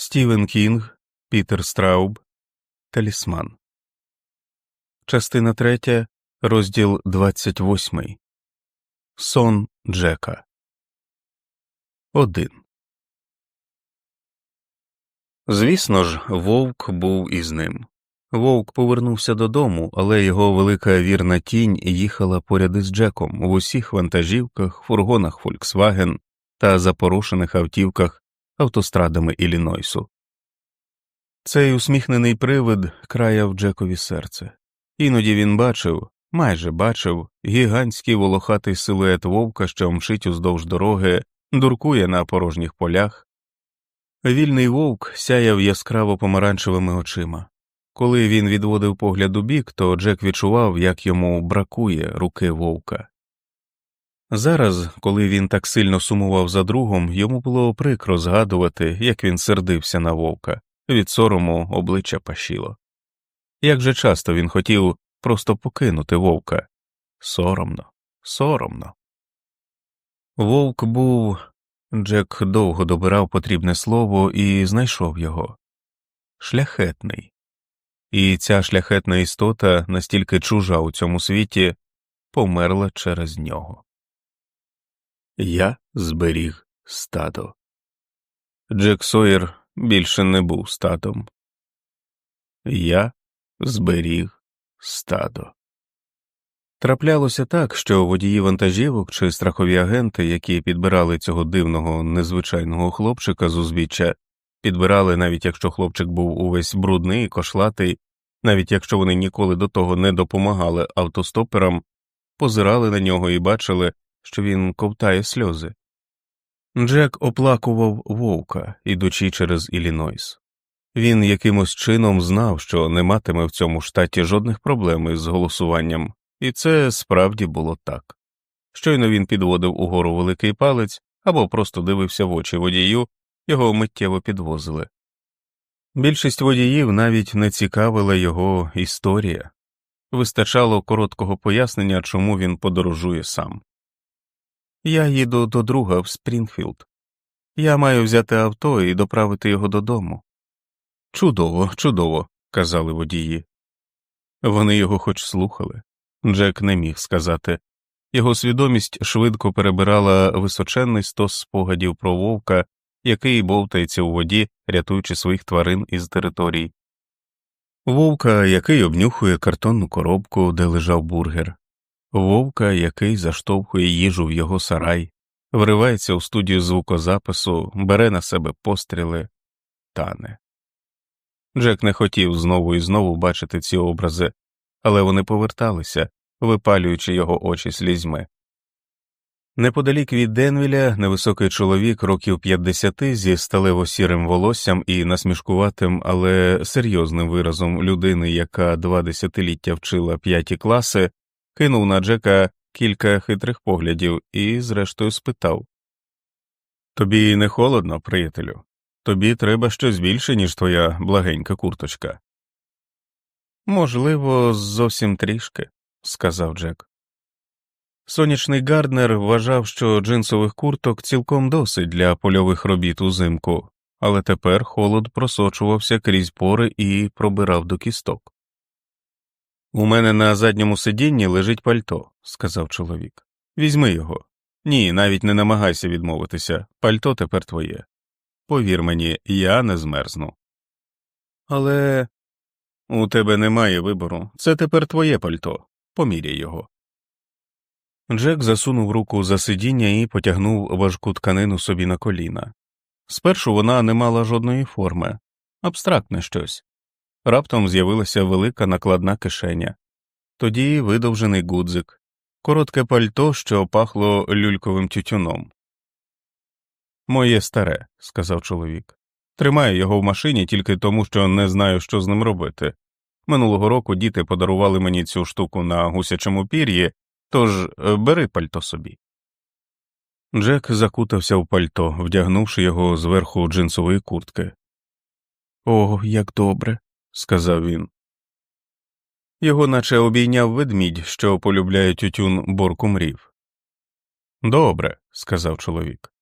Стівен Кінг, Пітер Страуб, Талісман. Частина третя, розділ двадцять восьмий. Сон Джека. Один. Звісно ж, вовк був із ним. Вовк повернувся додому, але його велика вірна тінь їхала поряд із Джеком в усіх вантажівках, фургонах Фольксваген та запорушених автівках автострадами Іллінойсу. Цей усміхнений привид краяв Джекові серце. Іноді він бачив, майже бачив, гігантський волохатий силует вовка, що мчить уздовж дороги, дуркує на порожніх полях. Вільний вовк сяяв яскраво помаранчевими очима. Коли він відводив погляд у бік, то Джек відчував, як йому бракує руки вовка. Зараз, коли він так сильно сумував за другом, йому було прикро згадувати, як він сердився на вовка, від сорому обличчя пашіло. Як же часто він хотів просто покинути вовка соромно, соромно. Вовк був. Джек довго добирав потрібне слово і знайшов його шляхетний. І ця шляхетна істота, настільки чужа у цьому світі, померла через нього. Я зберіг стадо. Джек Сойер більше не був стадом. Я зберіг стадо. Траплялося так, що водії вантажівок чи страхові агенти, які підбирали цього дивного незвичайного хлопчика з узбіччя, підбирали, навіть якщо хлопчик був увесь брудний кошлатий, навіть якщо вони ніколи до того не допомагали автостоперам, позирали на нього і бачили, що він ковтає сльози. Джек оплакував вовка, ідучи через Іллінойс. Він якимось чином знав, що не матиме в цьому штаті жодних проблем із голосуванням, і це справді було так. Щойно він підводив угору великий палець або просто дивився в очі водію, його миттєво підвозили. Більшість водіїв навіть не цікавила його історія, вистачало короткого пояснення, чому він подорожує сам. Я їду до друга в Спрінгфілд. Я маю взяти авто і доправити його додому. Чудово, чудово, казали водії. Вони його хоч слухали. Джек не міг сказати. Його свідомість швидко перебирала височенний стос спогадів про вовка, який бовтається у воді, рятуючи своїх тварин із територій. Вовка, який обнюхує картонну коробку, де лежав бургер, вовка, який заштовхує їжу в його сарай, вривається у студію звукозапису, бере на себе постріли, тане. Джек не хотів знову і знову бачити ці образи, але вони поверталися, випалюючи його очі слізьми. Неподалік від Денвіля невисокий чоловік років 50 зі сталево сірим волоссям і насмішкуватим, але серйозним виразом людини, яка два десятиліття вчила п'яті класи, кинув на Джека кілька хитрих поглядів і, зрештою, спитав Тобі не холодно, приятелю? Тобі треба щось більше, ніж твоя благенька курточка. Можливо, зовсім трішки, сказав Джек. Сонячний Гарднер вважав, що джинсових курток цілком досить для польових робіт узимку, але тепер холод просочувався крізь пори і пробирав до кісток. У мене на задньому сидінні лежить пальто, сказав чоловік. Візьми його. Ні, навіть не намагайся відмовитися, пальто тепер твоє. Повір мені, я не змерзну. Але у тебе немає вибору, це тепер твоє пальто, поміряй його. Джек засунув руку за сидіння і потягнув важку тканину собі на коліна. Спершу вона не мала жодної форми, абстрактне щось. Раптом з'явилася велика накладна кишеня, тоді видовжений гудзик, коротке пальто, що пахло люльковим тютюном. Моє старе, сказав чоловік. Тримаю його в машині тільки тому, що не знаю, що з ним робити. Минулого року діти подарували мені цю штуку на гусячому пір'ї, тож е, бери пальто собі. Джек закутався в пальто, вдягнувши його зверху джинсової куртки. О, як добре, сказав він. Його наче обійняв ведмідь, що полюбляє тютюн борку мрів. Добре, сказав чоловік.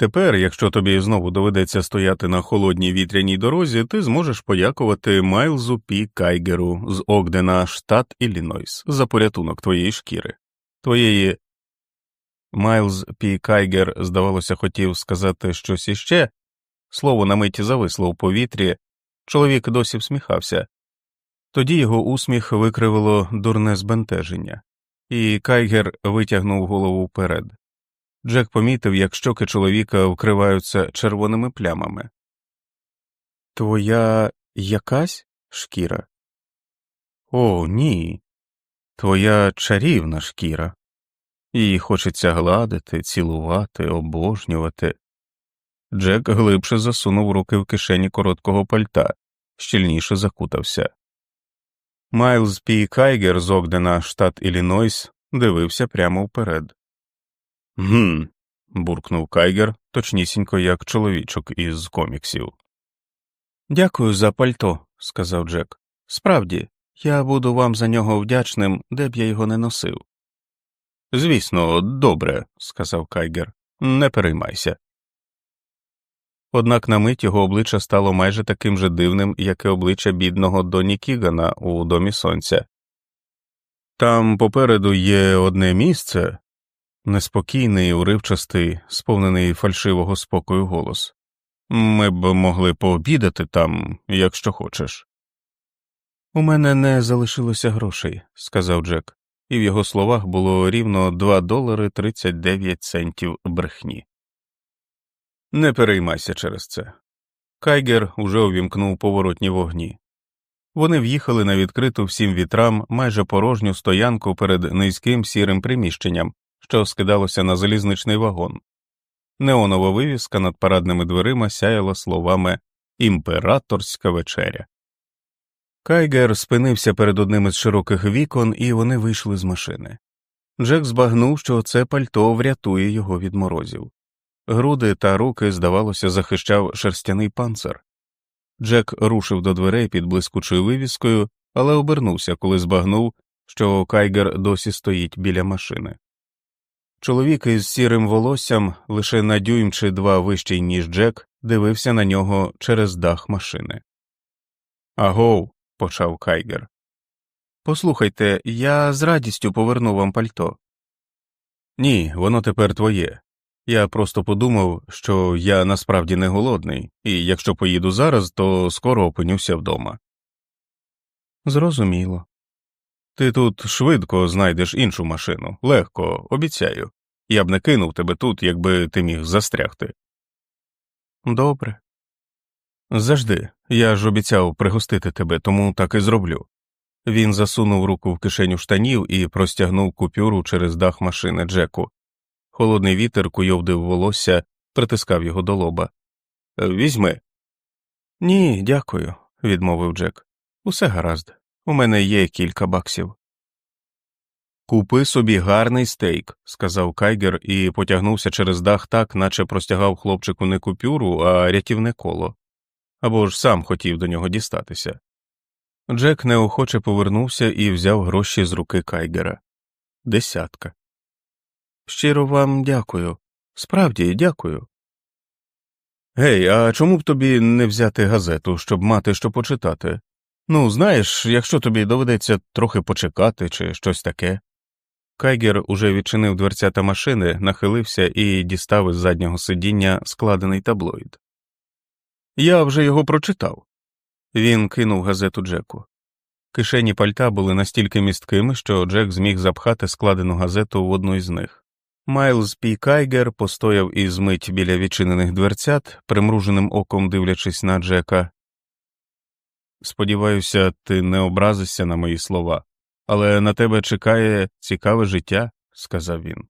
Тепер, якщо тобі знову доведеться стояти на холодній вітряній дорозі, ти зможеш подякувати Майлзу Пі Кайгеру з Огдена, штат Іллінойс, за порятунок твоєї шкіри, твоєї. Майлз Пі Кайгер, здавалося, хотів сказати щось іще. Слово на мить зависло у повітрі, чоловік досі всміхався. Тоді його усміх викривило дурне збентеження, і Кайгер витягнув голову вперед. Джек помітив, як щоки чоловіка вкриваються червоними плямами. Твоя якась шкіра? О, ні. Твоя чарівна шкіра. Її хочеться гладити, цілувати, обожнювати. Джек глибше засунув руки в кишені короткого пальта, щільніше закутався. Майлз Пі Кайгер з Огдена, штат Іллінойс, дивився прямо вперед. Гм. буркнув Кайгер, точнісінько як чоловічок із коміксів. Дякую за пальто, сказав Джек. Справді, я буду вам за нього вдячним, де б я його не носив. Звісно, добре, сказав Кайгер, не переймайся. Однак на мить його обличчя стало майже таким же дивним, як і обличчя бідного Доні Кігана у домі сонця. Там попереду є одне місце, неспокійний, уривчастий, сповнений фальшивого спокою голос. Ми б могли пообідати там, якщо хочеш. У мене не залишилося грошей, сказав Джек, і в його словах було рівно 2 долари 39 центів брехні. Не переймайся через це. Кайгер уже увімкнув поворотні вогні. Вони в'їхали на відкриту всім вітрам майже порожню стоянку перед низьким сірим приміщенням, що скидалося на залізничний вагон. Неонова вивіска над парадними дверима сяяла словами Імператорська вечеря. Кайгер спинився перед одним із широких вікон, і вони вийшли з машини. Джек збагнув, що це пальто врятує його від морозів. Груди та руки, здавалося, захищав шерстяний панцир. Джек рушив до дверей під блискучою вивіскою, але обернувся, коли збагнув, що Кайгер досі стоїть біля машини. Чоловік із сірим волоссям, лише на дюйм чи два вищий, ніж Джек, дивився на нього через дах машини. Агов, почав Кайгер. Послухайте, я з радістю поверну вам пальто. Ні, воно тепер твоє. Я просто подумав, що я насправді не голодний, і якщо поїду зараз, то скоро опинюся вдома. Зрозуміло. Ти тут швидко знайдеш іншу машину, легко, обіцяю. Я б не кинув тебе тут, якби ти міг застрягти. Добре. Завжди. Я ж обіцяв пригостити тебе, тому так і зроблю. Він засунув руку в кишеню штанів і простягнув купюру через дах машини Джеку. Холодний вітер куйовдив волосся, притискав його до лоба. Візьми. Ні, дякую, відмовив Джек. Усе гаразд. У мене є кілька баксів. Купи собі гарний стейк, сказав Кайгер і потягнувся через дах так, наче простягав хлопчику не купюру, а рятівне коло або ж сам хотів до нього дістатися. Джек неохоче повернувся і взяв гроші з руки Кайгера. Десятка. Щиро вам дякую. Справді дякую. Гей, а чому б тобі не взяти газету, щоб мати що почитати? Ну, знаєш, якщо тобі доведеться трохи почекати чи щось таке. Кайгер уже відчинив дверцята машини, нахилився і дістав із заднього сидіння складений таблоїд. Я вже його прочитав. Він кинув газету Джеку. Кишені пальта були настільки місткими, що Джек зміг запхати складену газету в одну із них. Майлз Пі Кайгер постояв із мить біля відчинених дверцят, примруженим оком дивлячись на Джека. Сподіваюся, ти не образишся на мої слова, але на тебе чекає цікаве життя, сказав він.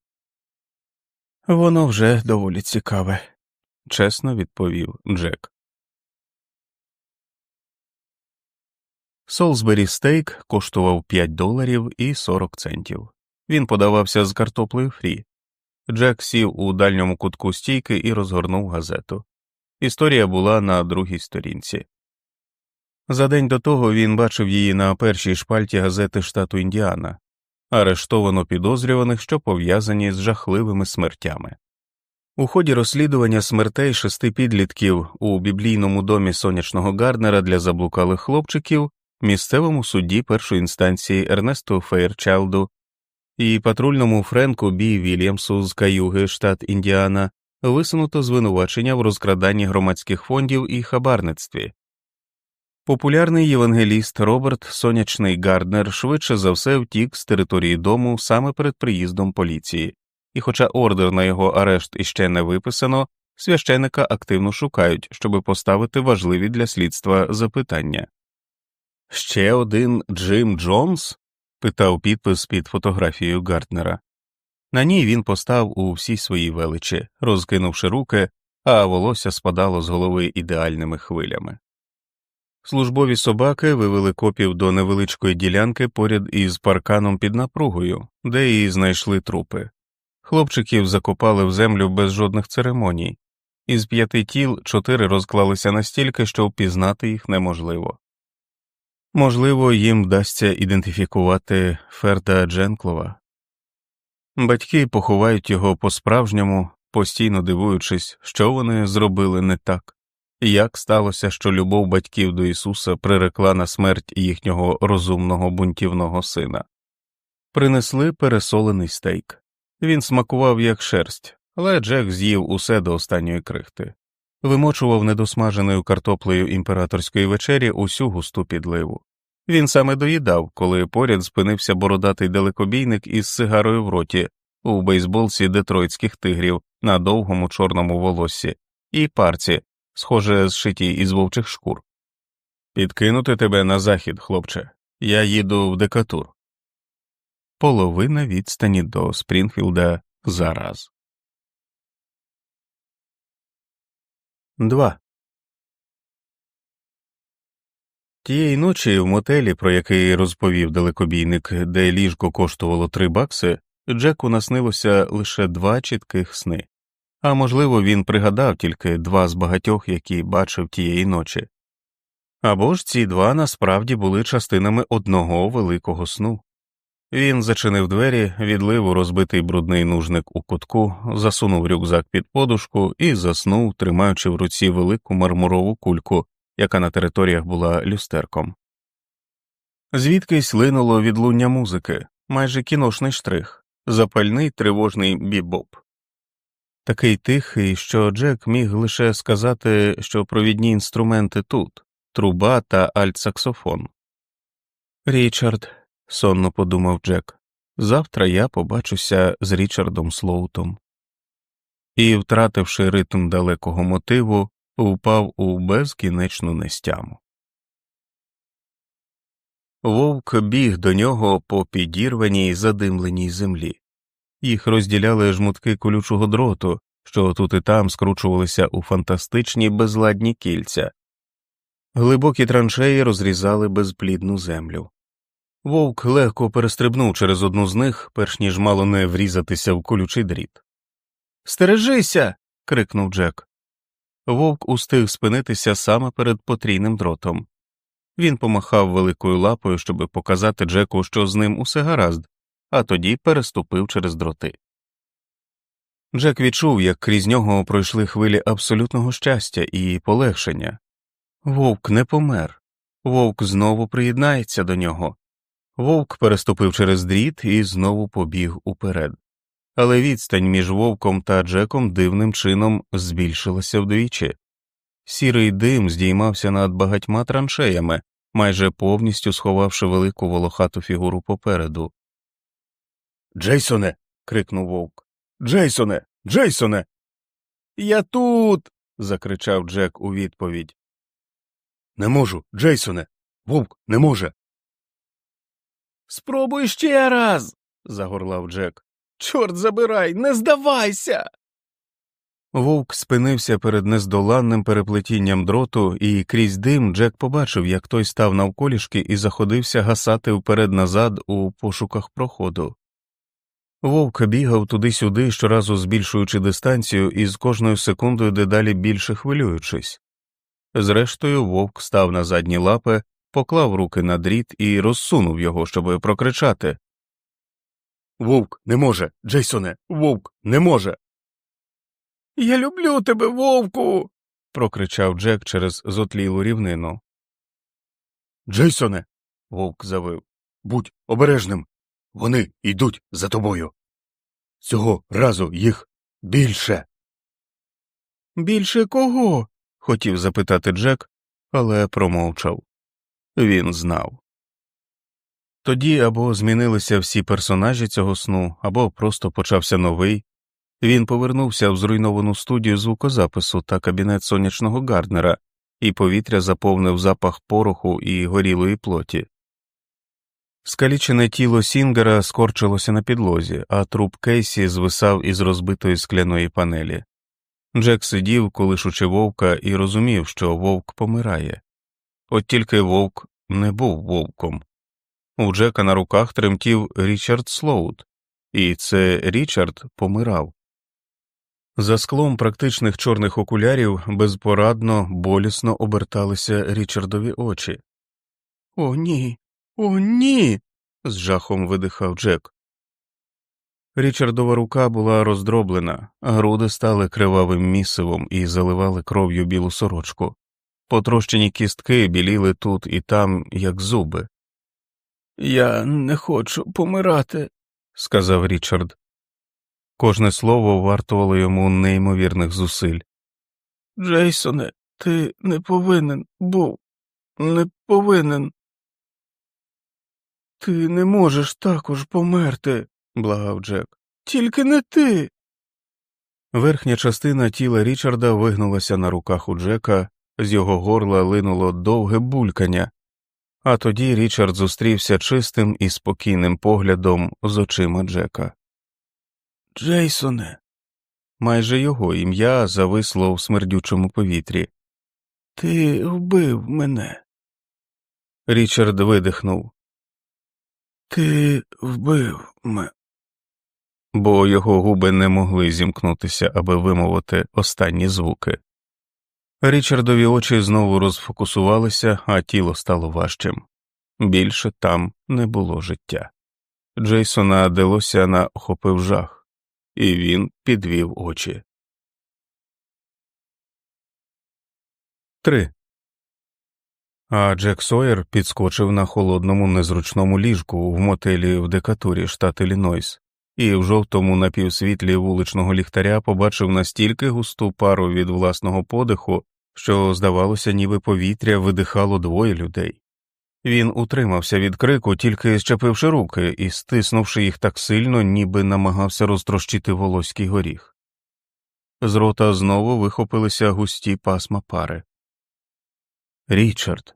Воно вже доволі цікаве, чесно відповів Джек. Солсбері стейк коштував 5 доларів і 40 центів. Він подавався з картоплею фрі. Джек сів у дальньому кутку стійки і розгорнув газету. Історія була на другій сторінці. За день до того він бачив її на першій шпальті газети штату Індіана, арештовано підозрюваних, що пов'язані з жахливими смертями. У ході розслідування смертей шести підлітків у біблійному домі сонячного Гарднера для заблукалих хлопчиків, місцевому судді першої інстанції Ернесту Фейрчалду і патрульному Френку Бі Вільямсу з Каюги, штат Індіана, висунуто звинувачення в розкраданні громадських фондів і хабарництві. Популярний євангеліст Роберт Сонячний Гарднер швидше за все втік з території дому саме перед приїздом поліції, і, хоча ордер на його арешт іще не виписано, священика активно шукають, щоб поставити важливі для слідства запитання. Ще один Джим Джонс? Питав підпис під фотографією Гартнера. На ній він постав у всій своїй величі, розкинувши руки, а волосся спадало з голови ідеальними хвилями. Службові собаки вивели копів до невеличкої ділянки поряд із парканом під напругою, де і знайшли трупи. Хлопчиків закопали в землю без жодних церемоній, із п'яти тіл чотири розклалися настільки, що впізнати їх неможливо. Можливо, їм вдасться ідентифікувати Ферда Дженклова. Батьки поховають його по справжньому, постійно дивуючись, що вони зробили не так, як сталося, що любов батьків до Ісуса прирекла на смерть їхнього розумного бунтівного сина. Принесли пересолений стейк. Він смакував як шерсть, але Джек з'їв усе до останньої крихти, вимочував недосмаженою картоплею імператорської вечері усю густу підливу. Він саме доїдав, коли поряд спинився бородатий далекобійник із сигарою в роті у бейсболці детройтських тигрів на довгому чорному волоссі і парці, схоже, зшиті із вовчих шкур. Підкинути тебе на захід, хлопче, я їду в декатур. Половина відстані до Спрінфілда зараз. 2. Тієї ночі в мотелі, про який розповів далекобійник, де ліжко коштувало три бакси, Джеку наснилося лише два чітких сни, а можливо, він пригадав тільки два з багатьох, які бачив тієї ночі. Або ж ці два насправді були частинами одного великого сну. Він зачинив двері, відлив у розбитий брудний нужник у кутку, засунув рюкзак під подушку і заснув, тримаючи в руці велику мармурову кульку, яка на територіях була люстерком. Звідкись линуло відлуння музики, майже кіношний штрих, запальний тривожний бібоп. Такий тихий, що Джек міг лише сказати, що провідні інструменти тут труба та альтсаксофон. Річард сонно подумав Джек. Завтра я побачуся з Річардом Слоутом. І, втративши ритм далекого мотиву, впав у безкінечну нестяму. Вовк біг до нього по підірваній задимленій землі. Їх розділяли жмутки колючого дроту, що тут і там скручувалися у фантастичні безладні кільця, глибокі траншеї розрізали безплідну землю. Вовк легко перестрибнув через одну з них, перш ніж мало не врізатися в колючий дріт. Стережися. крикнув Джек. Вовк устиг спинитися саме перед потрійним дротом. Він помахав великою лапою, щоб показати Джеку, що з ним усе гаразд, а тоді переступив через дроти. Джек відчув, як крізь нього пройшли хвилі абсолютного щастя і полегшення. Вовк не помер, вовк знову приєднається до нього. Вовк переступив через дріт і знову побіг уперед. Але відстань між вовком та Джеком дивним чином збільшилася вдвічі. Сірий дим здіймався над багатьма траншеями, майже повністю сховавши велику волохату фігуру попереду. Джейсоне. крикнув вовк. Джейсоне. Джейсоне. Я тут. закричав Джек у відповідь. Не можу, Джейсоне. Вовк не може. Спробуй ще раз. загорлав Джек. Чорт забирай, не здавайся. Вовк спинився перед нездоланним переплетінням дроту, і крізь дим Джек побачив, як той став навколішки і заходився гасати вперед назад у пошуках проходу. Вовк бігав туди-сюди, щоразу збільшуючи дистанцію і з кожною секундою дедалі більше хвилюючись. Зрештою, вовк став на задні лапи, поклав руки на дріт і розсунув його, щоб прокричати Вовк не може, Джейсоне, вовк не може. Я люблю тебе, вовку. прокричав Джек через зотлілу рівнину. Джейсоне. вовк завив. Будь обережним. Вони йдуть за тобою. Цього разу їх більше. Більше кого? хотів запитати Джек, але промовчав. Він знав. Тоді або змінилися всі персонажі цього сну, або просто почався новий. Він повернувся в зруйновану студію звукозапису та кабінет сонячного Гарднера, і повітря заповнив запах пороху і горілої плоті. Скалічене тіло Сінгера скорчилося на підлозі, а труп Кейсі звисав із розбитої скляної панелі. Джек сидів, колишучи вовка, і розумів, що вовк помирає. От тільки вовк не був вовком. У Джека на руках тремтів Річард Слоут, і це Річард помирав. За склом практичних чорних окулярів безпорадно, болісно оберталися Річардові очі. О, ні, о, ні. з жахом видихав Джек. Річардова рука була роздроблена, груди стали кривавим місивом і заливали кров'ю білу сорочку. Потрощені кістки біліли тут і там, як зуби. Я не хочу помирати, сказав Річард. Кожне слово вартувало йому неймовірних зусиль. Джейсоне, ти не повинен був, не повинен. Ти не можеш також померти, благав Джек. Тільки не ти. Верхня частина тіла Річарда вигнулася на руках у Джека, з його горла линуло довге булькання, а тоді Річард зустрівся чистим і спокійним поглядом з очима Джека. Джейсоне. Майже його ім'я зависло в смердючому повітрі. Ти вбив мене. Річард видихнув. Ти вбив мене. Бо його губи не могли зімкнутися, аби вимовити останні звуки. Річардові очі знову розфокусувалися, а тіло стало важчим. Більше там не було життя. Джейсона Делосяна охопив жах, і він підвів очі. 3. А Джек Сойер підскочив на холодному незручному ліжку в мотелі в декатурі штат Іллінойс, і в жовтому напівсвітлі вуличного ліхтаря побачив настільки густу пару від власного подиху, що, здавалося, ніби повітря видихало двоє людей. Він утримався від крику, тільки щепивши руки і стиснувши їх так сильно, ніби намагався розтрощити волоський горіх. З рота знову вихопилися густі пасма пари. Річард.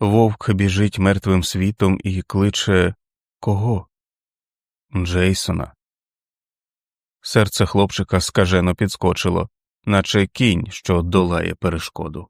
Вовк біжить мертвим світом і кличе кого? Джейсона. Серце хлопчика скажено підскочило, наче кінь, що долає перешкоду.